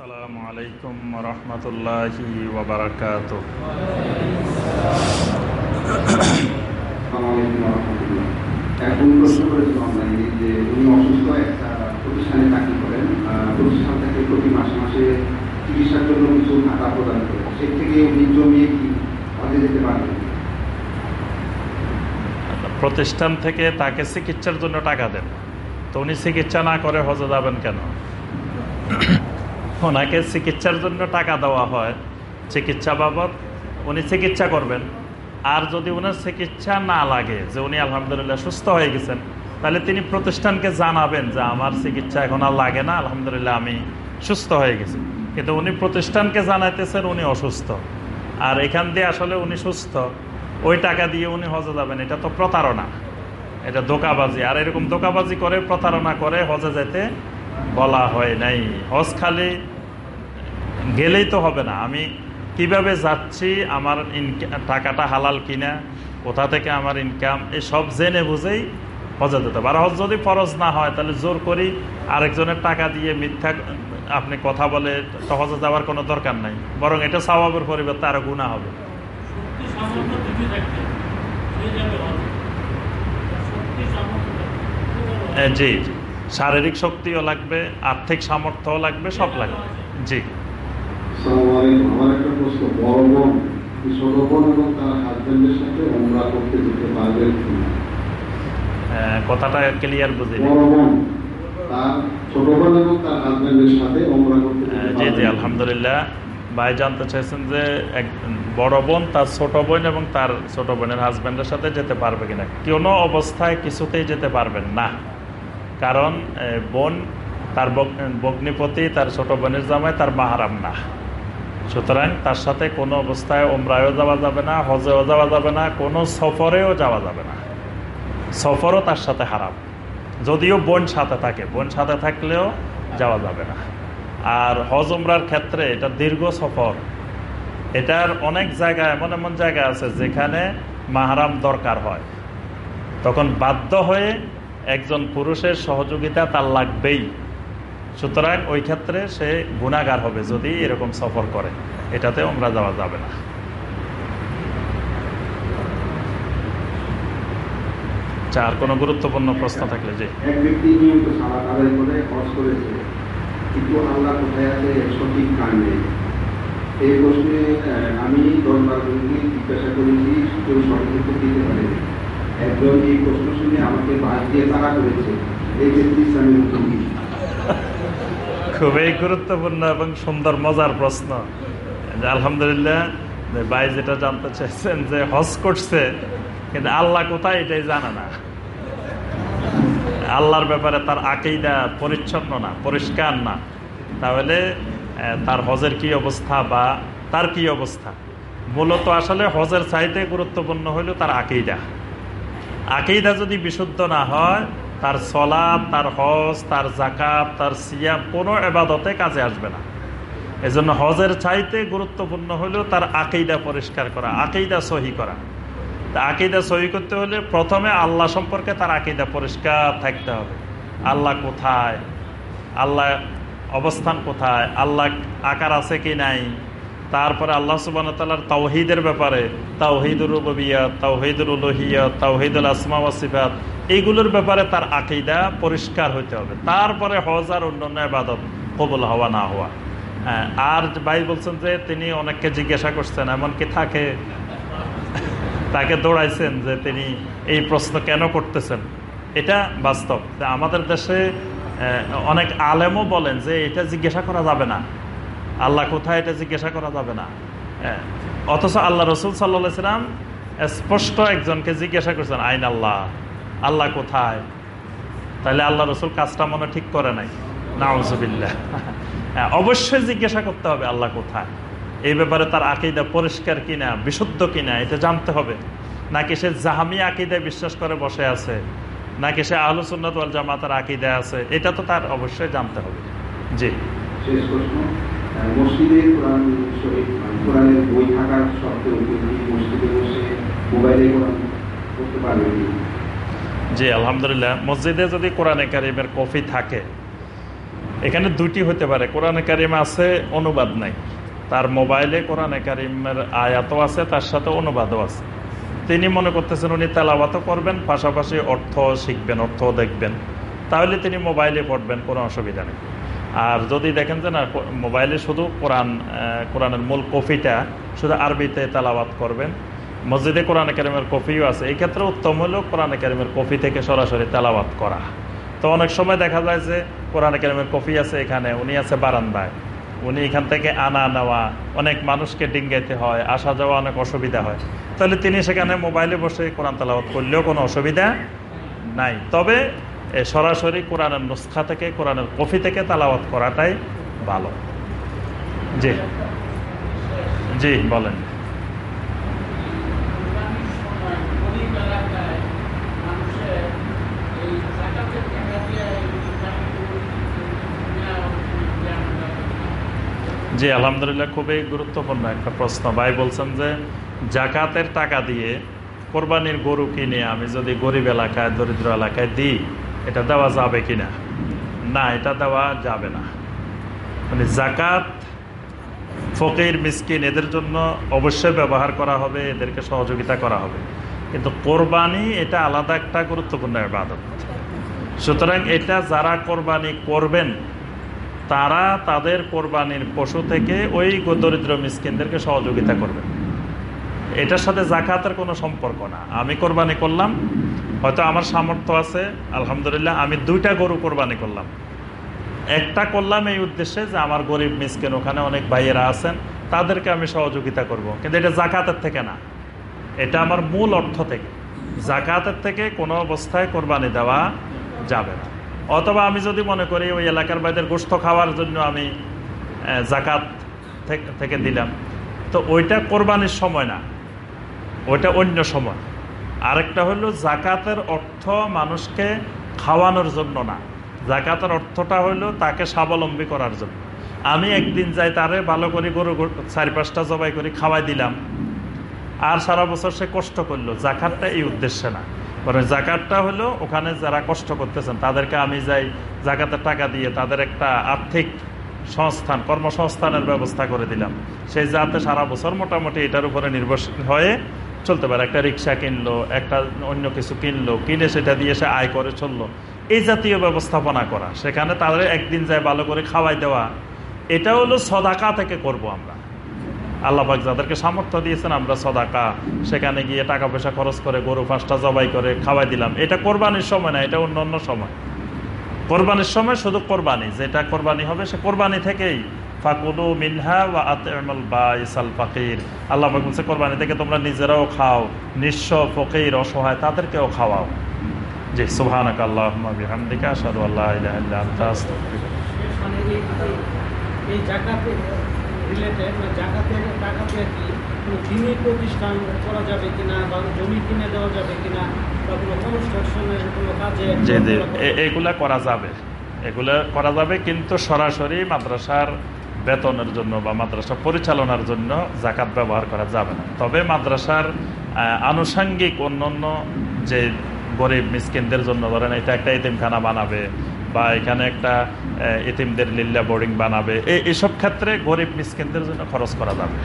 আসসালামু আলাইকুম রহমতুল্লাহি ওবরাকাত এখন প্রশ্ন যে উনি অসুস্থ একটা প্রতিষ্ঠানে চাকরি করেন প্রতিষ্ঠান থেকে প্রতি মাসে মাসে চিকিৎসার জন্য কিছু টাকা প্রদান করে সে থেকে উনি জমিয়ে কি হজে যেতে পারবেন? প্রতিষ্ঠান থেকে তাকে চিকিৎসার জন্য টাকা দেন। তো উনি চিকিৎসা না করে হজে যাবেন কেন? ওনাকে চিকিৎসার জন্য টাকা দেওয়া হয়। চিকিৎসা বাবদ উনি চিকিৎসা করবেন। আর যদি ওনার চিকিৎসা না লাগে, যে উনি আলহামদুলিল্লাহ সুস্থ হয়ে গেছেন, তাহলে তিনি প্রতিষ্ঠানকে জানাবেন যে আমার চিকিৎসা এখন আর লাগে না, আলহামদুলিল্লাহ আমি সুস্থ হয়ে গেছি। কিন্তু উনি প্রতিষ্ঠানকে জানাইতেছেন উনি অসুস্থ। আর এখান দিয়ে আসলে উনি সুস্থ। ওই টাকা দিয়ে উনি হজে যাবেন, এটা তো প্রতারণা। এটা দোকাবাজি আর এরকম দোকাবাজি করে, প্রতারণা করে হজে যেতে বলা হয় নাই। হজ খালি গেলেই তো হবে না। আমি কীভাবে যাচ্ছি আমার টাকাটা হালাল কিনা কোথা থেকে আমার ইনকাম এই সব জেনে বুঝেই হজে যেতে হবে। আর হজ যদি ফরজ না হয় তাহলে জোর করি আরেকজনের টাকা দিয়ে মিথ্যা আপনি কথা বলে তো হজে যাওয়ার কোনো দরকার নাই। বরং এটা স্বভাবের পরিবর্তে আরও গুণা হবে। জি জি। শারীরিক শক্তিও লাগবে আর্থিক সামর্থ্যও লাগবে সব লাগবে। জি। এ, কথাটা ক্লিয়ার বুঝিনি। এ, যেতে জি জি আলহামদুলিল্লাহ। ভাই জানতে চাইছেন যে এক বড় বোন তার ছোট বোন এবং তার ছোট বোনের হাজব্যান্ডের সাথে যেতে পারবে কিনা? কোনো অবস্থায় কিছুতেই যেতে পারবেন না। কারণ বোন তার বগ- ভগ্নিপতি তার ছোট বোনের জামাই, তার মাহারাম না। সুতরাং তার সাথে কোনো অবস্থায় ওমরায়ও যাওয়া যাবে না, হজেও যাওয়া যাবে না, কোনো সফরেও যাওয়া যাবে না। সফরও তার সাথে হারাম। যদিও বোন সাথে থাকে, বোন সাথে থাকলেও যাওয়া যাবে না। আর হজ উমরার ক্ষেত্রে এটা দীর্ঘ সফর। এটার অনেক জায়গা, এমন এমন জায়গা আছে যেখানে মাহারাম দরকার হয়। তখন বাধ্য হয়ে একজন পুরুষের সহযোগিতা তার লাগবেই। সুতরাং ওই ক্ষেত্রে সে গুণাগার হবে যদি এরকম সফর করে। এটাতে আমরা যাওয়া যাবে না। আচ্ছা, আর কোনো গুরুত্বপূর্ণ প্রশ্ন থাকলে যে এই প্রশ্নে আমি জিজ্ঞাসা করেছি কেউ দিতে পারে একজন এই প্রশ্ন শুনে আমাকে দিয়ে তারা করেছে। এই ব্যক্তি খুবই গুরুত্বপূর্ণ এবং সুন্দর, মজার প্রশ্ন। যে আলহামদুলিল্লাহ ভাই যেটা জানতে চাইছেন যে হজ করছে, কিন্তু আল্লাহ কোথায় এটাই জানে না। আল্লাহর ব্যাপারে তার আকেইদা পরিচ্ছন্ন না, পরিষ্কার না। তাহলে তার হজের কি অবস্থা বা তার কি অবস্থা? মূলত আসলে হজের চাইতে গুরুত্বপূর্ণ হইল তার আকেইদা আকেইদা যদি বিশুদ্ধ না হয়, তার সলাদ তার হজ, তার জাকাত তার সিয়াম কোনো এবাদতে কাজে আসবে না। এজন্য হজের চাইতে গুরুত্বপূর্ণ হলো তার আকেইদা পরিষ্কার করা আকেইদা সহি করা। তা আকেইদা সহি করতে হলে প্রথমে আল্লাহ সম্পর্কে তার আকেইদা পরিষ্কার থাকতে হবে। আল্লাহ কোথায়? আল্লাহ অবস্থান কোথায়? আল্লাহ আকার আছে কি নাই? তারপরে আল্লাহ সুবান তাল্লার তাওহিদের ব্যাপারে তাওহিদুল রুবিয়া তাওহিদুল উলহিয়া তাওহিদুল আসমা ওয়াসিফাত এইগুলোর ব্যাপারে তার আকিদা পরিষ্কার হইতে হবে। তারপরে হজ আর অন্যান্য আবাদত কবুল হওয়া না হওয়া। হ্যাঁ, আর ভাই বলছেন যে তিনি অনেককে জিজ্ঞাসা করছেন এমনকি থাকে? তাকে দৌড়াইছেন যে তিনি এই প্রশ্ন কেন করতেছেন? এটা বাস্তব। আমাদের দেশে অনেক আলেমও বলেন যে এটা জিজ্ঞাসা করা যাবে না। আল্লাহ কোথায় এটা জিজ্ঞাসা করা যাবে না। হ্যাঁ, অথচ আল্লাহ রসুল সাল্লা সাল্লাম স্পষ্ট একজনকে জিজ্ঞাসা করছেন আইন আল্লাহ আল্লাহ কোথায়? তাহলে আল্লাহ রসুল কাজটা মনে ঠিক করে নাই। নাউজুবিল্লাহ হ্যাঁ, অবশ্যই জিজ্ঞাসা করতে হবে আল্লাহ কোথায়? এই ব্যাপারে তার আকিদা পরিষ্কার কিনা বিশুদ্ধ কিনা এটা জানতে হবে। নাকি সে জাহামি আকিদায় বিশ্বাস করে বসে আছে? নাকি সে আহলুসুন্নত জামাতার আকিদায় আছে? এটা তো তার অবশ্যই জানতে হবে। জি। মসজিদে কোরআন মানে কোরআনের বই থাকার সত্ত্বেও কেউ কি মসজিদে বসে মোবাইলে কোরআন করতে পারবে জি, আলহামদুলিল্লাহ। মসজিদে যদি কোরআনে কারিমের কফি থাকে, এখানে দুটি হতে পারে। কোরআনে কারিম আছে, অনুবাদ নাই। তার মোবাইলে কোরআনে কারিমের আয়াতও আছে, তার সাথে অনুবাদও আছে। তিনি মনে করতেছেন উনি তেলাওয়াতও করবেন, পাশাপাশি অর্থ শিখবেন অর্থ দেখবেন। তাহলে তিনি মোবাইলে পড়বেন, কোনো অসুবিধা নেই। আর যদি দেখেন যে না, মোবাইলে শুধু কোরআন কোরআনের মূল কফিটা শুধু আরবিতে তেলাওয়াত করবেন, মসজিদে কোরআন কারিমের কফিও আছে। এই ক্ষেত্রে উত্তম হলো কোরআনে কারিমের কফি থেকে সরাসরি তেলাওয়াত করা। তো অনেক সময় দেখা যায় যে কোরআনে কারিমের কফি আছে এখানে, উনি আছে বারান্দায়। উনি এখান থেকে আনা নেওয়া, অনেক মানুষকে ডিঙ্গাইতে হয়, আসা যাওয়া অনেক অসুবিধা হয়। তাহলে তিনি সেখানে মোবাইলে বসে কোরআন তেলাওয়াত করলেও কোনো অসুবিধা নাই। তবে সরাসরি কোরআনের নুসখা থেকে, কোরআনের কফি থেকে তালাওয়াত করাটাই ভালো। জি। জি, বলেন। জি, আলহামদুলিল্লাহ, খুবই গুরুত্বপূর্ণ একটা প্রশ্ন। ভাই বলছেন যে, জাকাতের টাকা দিয়ে কোরবানির গরু কিনে আমি যদি গরিব এলাকায়, দরিদ্র এলাকায় দিই এটা দেওয়া যাবে কি না না এটা দেওয়া যাবে না। মানে জাকাত ফকির, মিসকিন, এদের জন্য অবশ্যই ব্যবহার করা হবে, এদেরকে সহযোগিতা করা হবে। কিন্তু কোরবানি, এটা আলাদা একটা গুরুত্বপূর্ণ ইবাদত। সুতরাং এটা যারা কোরবানি করবেন, তারা তাদের কোরবানির পশু থেকে ওই দরিদ্র মিসকিনদেরকে সহযোগিতা করবে এটার সাথে জাকাতের কোনো সম্পর্ক না। আমি কোরবানি করলাম, হয়তো আমার সামর্থ্য আছে, আলহামদুলিল্লাহ, আমি দুইটা গরু কোরবানি করলাম। একটা করলাম এই উদ্দেশ্যে যে আমার গরিব মিসকেন, ওখানে অনেক ভাইয়েরা আছেন, তাদেরকে আমি সহযোগিতা করব। কিন্তু এটা জাকাতের থেকে না। এটা আমার মূল অর্থ থেকে। জাকাতের থেকে কোনো অবস্থায় কোরবানি দেওয়া যাবে না। অথবা আমি যদি মনে করি ওই এলাকার বাইরের গোস্ত খাওয়ার জন্য আমি জাকাত থেকে দিলাম, তো ওইটা কোরবানির সময় না। ওইটা অন্য সময়। আরেকটা হলো, জাকাতের অর্থ মানুষকে খাওয়ানোর জন্য না। জাকাতের অর্থটা হলো তাকে স্বাবলম্বী করার জন্য। আমি একদিন যাই তারে ভালো করে গরু চারি পাঁচটা জবাই করে খাওয়াই দিলাম। আর সারা বছর সে কষ্ট করল। জাকাতটা এই উদ্দেশ্যে না। বরং জাকাতটা হলো ওখানে যারা কষ্ট করতেছেন, তাদেরকে আমি যাই জাকাতের টাকা দিয়ে তাদের একটা আর্থিক সংস্থান, কর্মসংস্থানের ব্যবস্থা করে দিলাম। সেই যাতে সারা বছর মোটামুটি এটার উপরে নির্ভরশীল হয়ে চলতে পারে, একটা রিক্সা কিনলো, একটা অন্য কিছু কিনলো, কিনে সেটা দিয়ে সে আয় করে চলল। এই জাতীয় ব্যবস্থাপনা করা, সেখানে তাদের একদিন যায় ভালো করে খাওয়াই দেওয়া, এটা হলো সদাকা থেকে করব আমরা। আল্লাপাক যাদেরকে সামর্থ্য দিয়েছেন, আমরা সদাকা, সেখানে গিয়ে টাকা পয়সা খরচ করে গরু ফাঁসটা জবাই করে খাওয়াই দিলাম। এটা কোরবানির সময় না, এটা অন্য অন্য সময়। কোরবানির সময় শুধু কোরবানি, যেটা কোরবানি হবে সে কোরবানি থেকেই। ফাকুলু মিনহা ওয়া বাইসাল ফাকির। আল্লাহ পাক বলছে কোরবানি থেকে তোমরা নিজেরাও খাও। নিঃস্ব ফকির অসহায় তাদেরকেও খাওয়াও। জি সুবহানাক আল্লাহুম্মা বিহামদিকা আশহাদু আল্লা ইলাহা ইল্লা আনতা আস্তাগফিরুকা। এই এই- এই রিলেটেড জাকাতের টাকা দিয়ে কি কোনো দিনী প্রতিষ্ঠান করা যাবে কিনা বা জমি কিনে দেওয়া যাবে কিনা বা কোনো কনস্ট্রাকশনের কোনো কাজে যে যে এ- এগুলা করা যাবে। এগুলা করা যাবে কিন্তু সরাসরি মাদ্রাসার বেতনের জন্য বা মাদ্রাসা পরিচালনার জন্য জাকাত ব্যবহার করা যাবে না। তবে মাদ্রাসার আনুষঙ্গিক অন্যান্য যে গরিব মিসকিনদের জন্য ধরেন এটা একটা এতিমখানা বানাবে বা এখানে একটা এতিমদের লিল্লা বোর্ডিং বানাবে এই এসব ক্ষেত্রে গরিব মিসকিনদের জন্য খরচ করা যাবে।